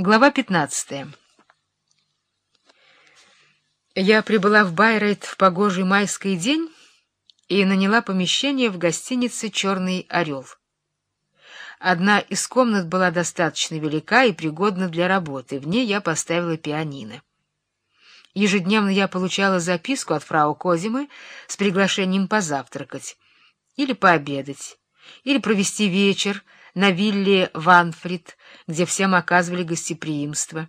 Глава 15. Я прибыла в Байрейт в погожий майский день и наняла помещение в гостинице «Черный орел». Одна из комнат была достаточно велика и пригодна для работы. В ней я поставила пианино. Ежедневно я получала записку от фрау Козимы с приглашением позавтракать или пообедать, или провести вечер на вилле Ванфрид, где всем оказывали гостеприимство.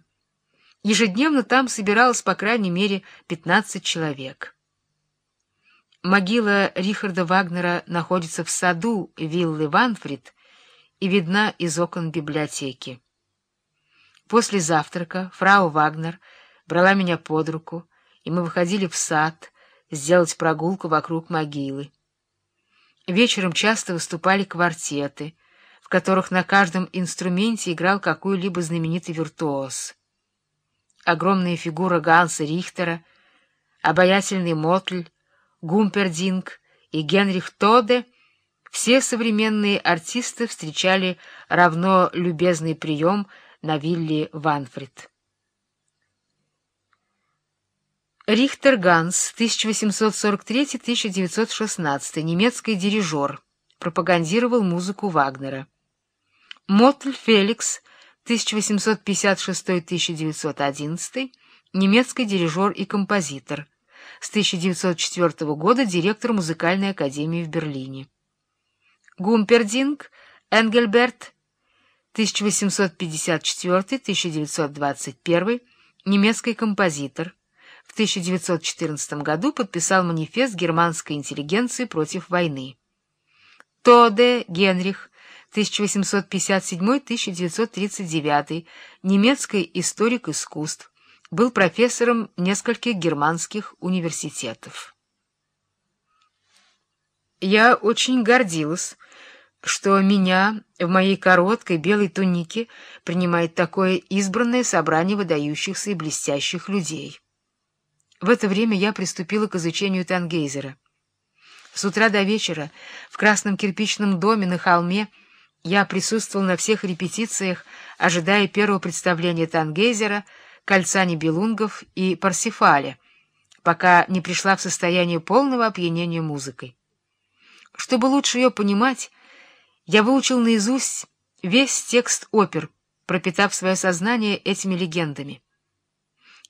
Ежедневно там собиралось по крайней мере 15 человек. Могила Рихарда Вагнера находится в саду виллы Ванфрид и видна из окон библиотеки. После завтрака фрау Вагнер брала меня под руку, и мы выходили в сад сделать прогулку вокруг могилы. Вечером часто выступали квартеты, которых на каждом инструменте играл какой-либо знаменитый виртуоз. Огромная фигура Ганса Рихтера, обаятельный Мотль, Гумпердинг и Генрих Тоде — все современные артисты встречали равно любезный прием на вилле Ванфрид. Рихтер Ганс, 1843-1916, немецкий дирижер, пропагандировал музыку Вагнера. Мотль Феликс, 1856-1911, немецкий дирижер и композитор, с 1904 года директор музыкальной академии в Берлине. Гумпердинг Энгельберт, 1854-1921, немецкий композитор, в 1914 году подписал манифест германской интеллигенции против войны. Тоде Генрих, 1857-1939, немецкий историк искусств, был профессором нескольких германских университетов. Я очень гордилась, что меня в моей короткой белой тунике принимает такое избранное собрание выдающихся и блестящих людей. В это время я приступила к изучению Тангейзера. С утра до вечера в красном кирпичном доме на холме я присутствовал на всех репетициях, ожидая первого представления Тангейзера, Кольца Нибелунгов и Парсифаля, пока не пришла в состояние полного опьянения музыкой. Чтобы лучше ее понимать, я выучил наизусть весь текст опер, пропитав свое сознание этими легендами.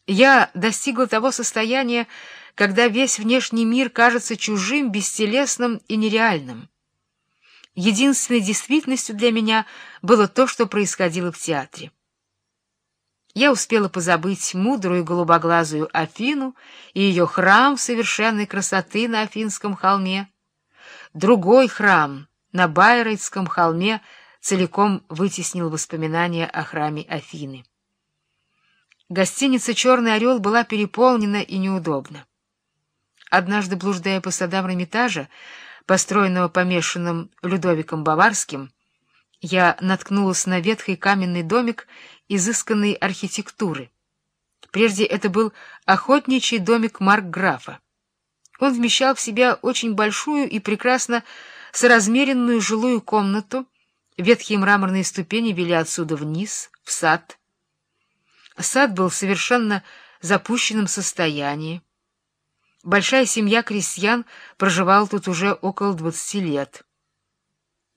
Я достигла того состояния, когда весь внешний мир кажется чужим, бестелесным и нереальным. Единственной действительностью для меня было то, что происходило в театре. Я успела позабыть мудрую голубоглазую Афину и ее храм совершенной красоты на Афинском холме. Другой храм на Байрейтском холме целиком вытеснил воспоминания о храме Афины. Гостиница «Черный орел» была переполнена и неудобна. Однажды, блуждая по садам Эрмитажа, построенного помешанным Людовиком Баварским, я наткнулась на ветхий каменный домик изысканной архитектуры. Прежде это был охотничий домик Маркграфа. Он вмещал в себя очень большую и прекрасно соразмеренную жилую комнату, ветхие мраморные ступени вели отсюда вниз, в сад, Сад был совершенно запущенном состоянии. Большая семья крестьян проживала тут уже около двадцати лет.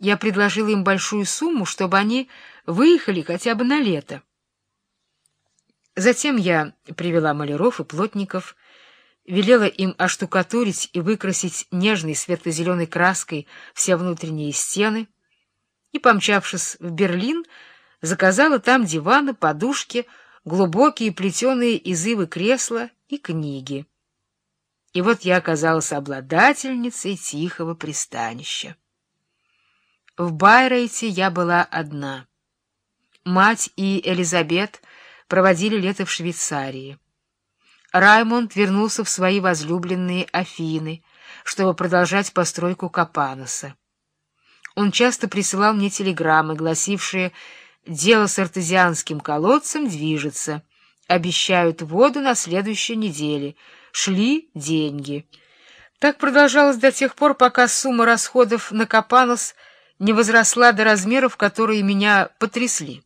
Я предложила им большую сумму, чтобы они выехали хотя бы на лето. Затем я привела маляров и плотников, велела им оштукатурить и выкрасить нежной светло-зеленой краской все внутренние стены и, помчавшись в Берлин, заказала там диваны, подушки, глубокие плетеные изывы кресла и книги. И вот я оказалась обладательницей тихого пристанища. В Байрейте я была одна. Мать и Элизабет проводили лето в Швейцарии. Раймонд вернулся в свои возлюбленные Афины, чтобы продолжать постройку Капаноса. Он часто присылал мне телеграммы, гласившие Дело с артезианским колодцем движется. Обещают воду на следующей неделе. Шли деньги. Так продолжалось до тех пор, пока сумма расходов на Капанос не возросла до размеров, которые меня потрясли.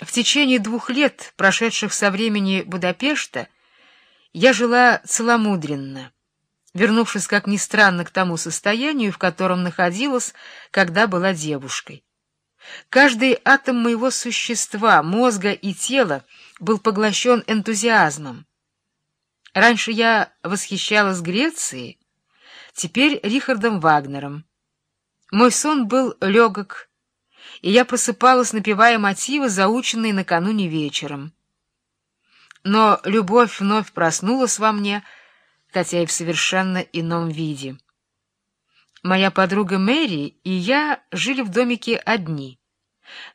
В течение двух лет, прошедших со времени Будапешта, я жила целомудренно, вернувшись, как ни странно, к тому состоянию, в котором находилась, когда была девушкой. Каждый атом моего существа, мозга и тела был поглощен энтузиазмом. Раньше я восхищалась Грецией, теперь Рихардом Вагнером. Мой сон был легок, и я просыпалась, напевая мотивы, заученные накануне вечером. Но любовь вновь проснулась во мне, хотя и в совершенно ином виде. Моя подруга Мэри и я жили в домике одни,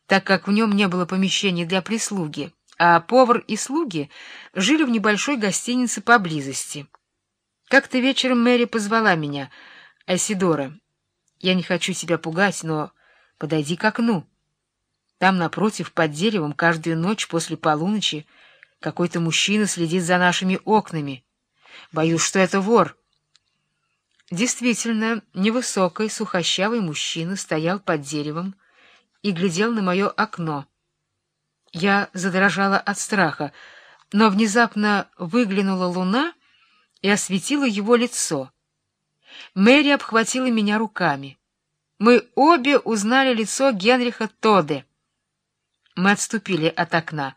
так как в нем не было помещений для прислуги, а повар и слуги жили в небольшой гостинице поблизости. Как-то вечером Мэри позвала меня, «Айсидора, я не хочу тебя пугать, но подойди к окну. Там, напротив, под деревом, каждую ночь после полуночи какой-то мужчина следит за нашими окнами. Боюсь, что это вор». Действительно, невысокий, сухощавый мужчина стоял под деревом и глядел на мое окно. Я задрожала от страха, но внезапно выглянула луна и осветила его лицо. Мэри обхватила меня руками. Мы обе узнали лицо Генриха Тоде. Мы отступили от окна.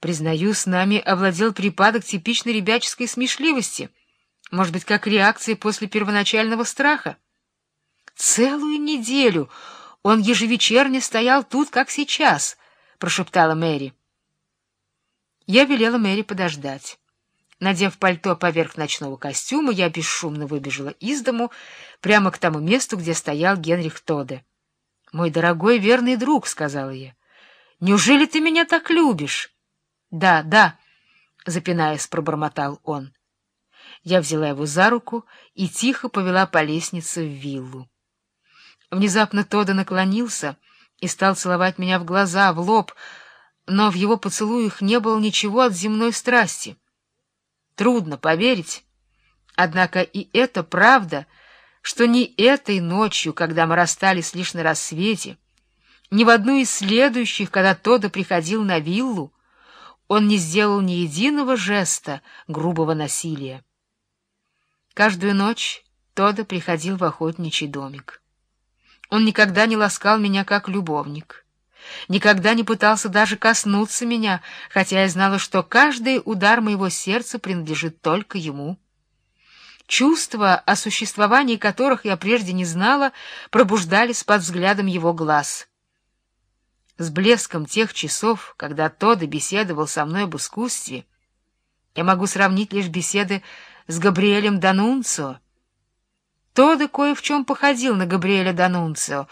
Признаю, с нами овладел припадок типичной ребяческой смешливости, может быть, как реакция после первоначального страха. Целую неделю он ежевечерне стоял тут, как сейчас —— прошептала Мэри. Я велела Мэри подождать. Надев пальто поверх ночного костюма, я бесшумно выбежала из дому прямо к тому месту, где стоял Генрих Тоде. — Мой дорогой верный друг, — сказала я, — неужели ты меня так любишь? — Да, да, — запинаясь, пробормотал он. Я взяла его за руку и тихо повела по лестнице в виллу. Внезапно Тода наклонился — и стал целовать меня в глаза, в лоб, но в его поцелуях не было ничего от земной страсти. Трудно поверить, однако и это правда, что ни этой ночью, когда мы расстались лишь на рассвете, ни в одну из следующих, когда Тодда приходил на виллу, он не сделал ни единого жеста грубого насилия. Каждую ночь Тодда приходил в охотничий домик. Он никогда не ласкал меня как любовник, никогда не пытался даже коснуться меня, хотя я знала, что каждый удар моего сердца принадлежит только ему. Чувства, о существовании которых я прежде не знала, пробуждались под взглядом его глаз. С блеском тех часов, когда Тодда беседовал со мной об искусстве, я могу сравнить лишь беседы с Габриэлем Данунцио, Тодо кое в чем походил на Габриэля Данунцио.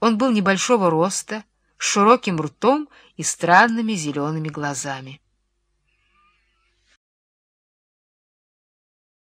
Он был небольшого роста, с широким ртом и странными зелеными глазами.